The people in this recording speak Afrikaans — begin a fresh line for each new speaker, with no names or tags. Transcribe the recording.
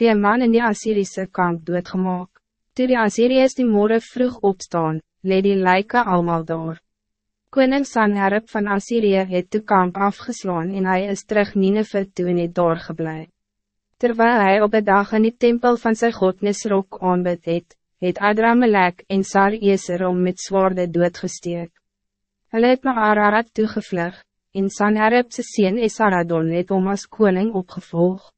die een man in die Assyrische kamp doodgemaak. Toe die Assyriërs die morgen vroeg opstaan, leed die lijken allemaal door. Koning Sanherib van Assyrië het de kamp afgeslaan en hij is terug Nineveh toe en het doorgeblij. Terwijl hij op een dag in die tempel van zijn god Nisrok aanbid het, het Adramelek en Sar-Eser om met zwaarde doodgesteek. Hulle het na Ararat toegevlug, en Sanherib sy sien Esaradon het om as koning opgevolgd.